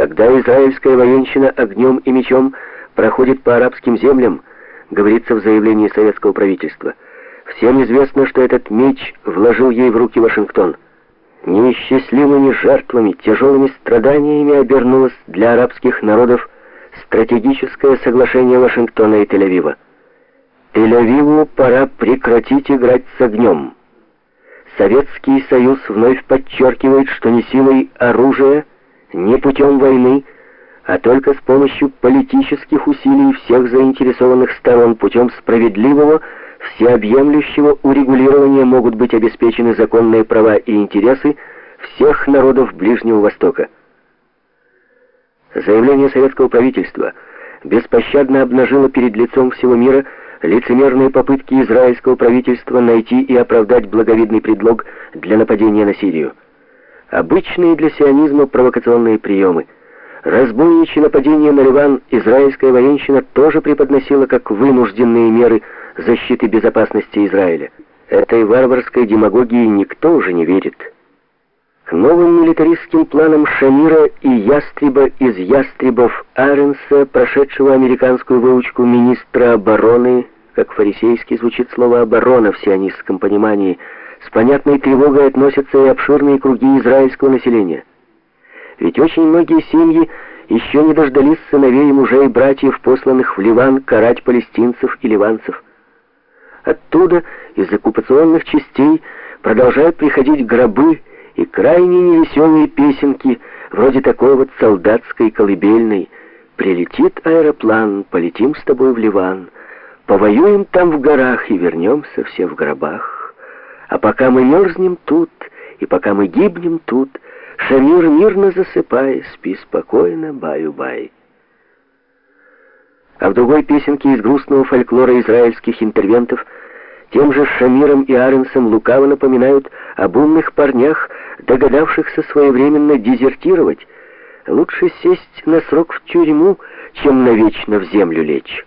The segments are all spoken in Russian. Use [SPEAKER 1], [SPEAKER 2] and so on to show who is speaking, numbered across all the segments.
[SPEAKER 1] Когда израильская военщина огнем и мечом проходит по арабским землям, говорится в заявлении советского правительства, всем известно, что этот меч вложил ей в руки Вашингтон. Неисчислимыми жертвами, тяжелыми страданиями обернулось для арабских народов стратегическое соглашение Вашингтона и Тель-Авива. Тель-Авиву пора прекратить играть с огнем. Советский Союз вновь подчеркивает, что не силой оружия, не путем войны, а только с помощью политических усилий всех заинтересованных сторон путем справедливого, всеобъемлющего урегулирования могут быть обеспечены законные права и интересы всех народов Ближнего Востока. Заявление советского правительства беспощадно обнажило перед лицом всего мира лицемерные попытки израильского правительства найти и оправдать благовидный предлог для нападения на Сирию. Обычные для сионизма провокационные приемы. Разбойничье нападение на Ливан израильская военщина тоже преподносила как вынужденные меры защиты безопасности Израиля. Этой варварской демагогии никто уже не верит. К новым милитаристским планам Шамира и ястреба из ястребов Аренса, прошедшего американскую выучку министра обороны, как фарисейски звучит слово «оборона» в сионистском понимании, с понятной тревогой относятся и обширные круги израильского населения. Ведь очень многие семьи еще не дождались сыновей мужей братьев, посланных в Ливан карать палестинцев и ливанцев. Оттуда, из оккупационных частей, продолжают приходить гробы и крайне невеселые песенки, вроде такой вот солдатской колыбельной «Прилетит аэроплан, полетим с тобой в Ливан, повоюем там в горах и вернемся все в гробах. А пока мы мерзнем тут, и пока мы гибнем тут, Шамир, мирно засыпай, спи спокойно, баю-бай». А в другой песенке из грустного фольклора израильских интервентов – тем же Шамиром и Аренсом лукаво напоминают об умных парнях, догадавшихся своевременно дезертировать. Лучше сесть на срок в тюрьму, чем навечно в землю лечь.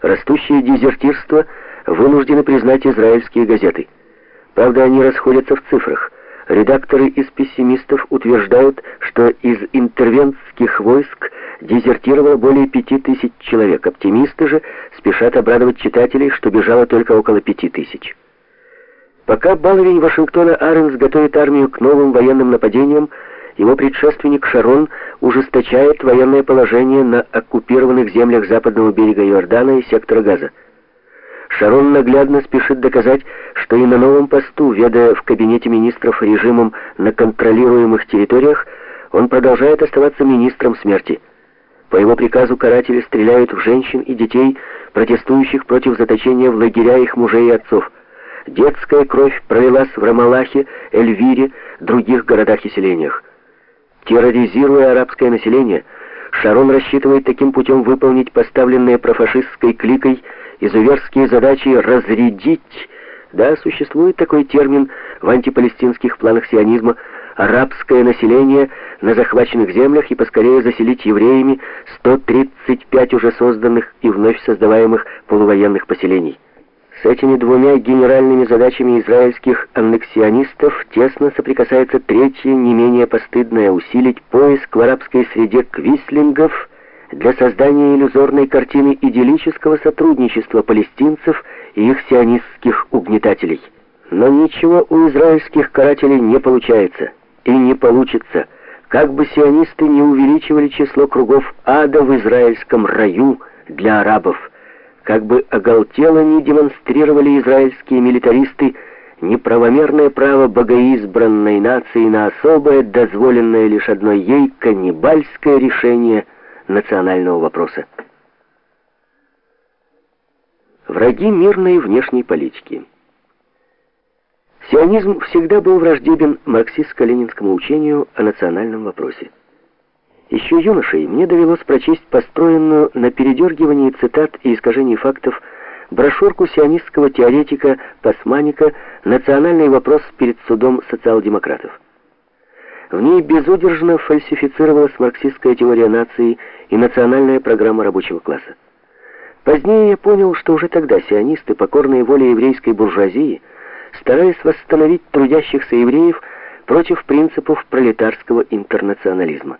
[SPEAKER 1] Растущее дезертирство вынуждены признать израильские газеты. Правда, они расходятся в цифрах. Редакторы из пессимистов утверждают, что из интервентских войск дезертировало более пяти тысяч человек. Оптимисты же спешат обрадовать читателей, что бежало только около пяти тысяч. Пока баловень Вашингтона Аренс готовит армию к новым военным нападениям, его предшественник Шарон ужесточает военное положение на оккупированных землях западного берега Иордана и сектора Газа. Шарон наглядно спешит доказать, что и на новом посту, ведая в кабинете министров режимом на контролируемых территориях, он продолжает оставаться министром смерти. По его приказу каратели стреляют в женщин и детей, протестующих против заточения в лагеря их мужей и отцов. Детская кровь пролилась в Рамалахе, Эльвире, других городах и селениях. Терроризируя арабское население, Шарон рассчитывает таким путем выполнить поставленные профашистской кликой изуверские задачи разрядить. Да, существует такой термин в антипалестинских планах сионизма – арабское население на захваченных землях и поскорее заселить евреями 135 уже созданных и вновь создаваемых полувоенных поселений. С этими двумя генеральными задачами израильских аннексионистов тесно соприкасается третья, не менее постыдная, усилить поиск в арабской среде квислингов для создания иллюзорной картины идиллического сотрудничества палестинцев и их сионистских угнетателей. Но ничего у израильских карателей не получается и не получится, как бы сионисты не увеличивали число кругов ада в израильском раю для арабов, как бы оголтело не демонстрировали израильские милитаристы неправомерное право богоизбранной нации на особое, дозволенное лишь одной ей, каннибальское решение национального вопроса. Враги мирной внешней политики. Сионизм всегда был враждебен марксистско-ленинскому учению о национальном вопросе. Еще юношей мне довелось прочесть построенную на передергивании цитат и искажении фактов брошюрку сионистского теоретика Пасманика «Национальный вопрос перед судом социал-демократов». В ней безудержно фальсифицировалась марксистская теория нации и национальная программа рабочего класса. Позднее я понял, что уже тогда сионисты, покорные воле еврейской буржуазии, стараясь восстановить трудящихся евреев, против принципов пролетарского интернационализма.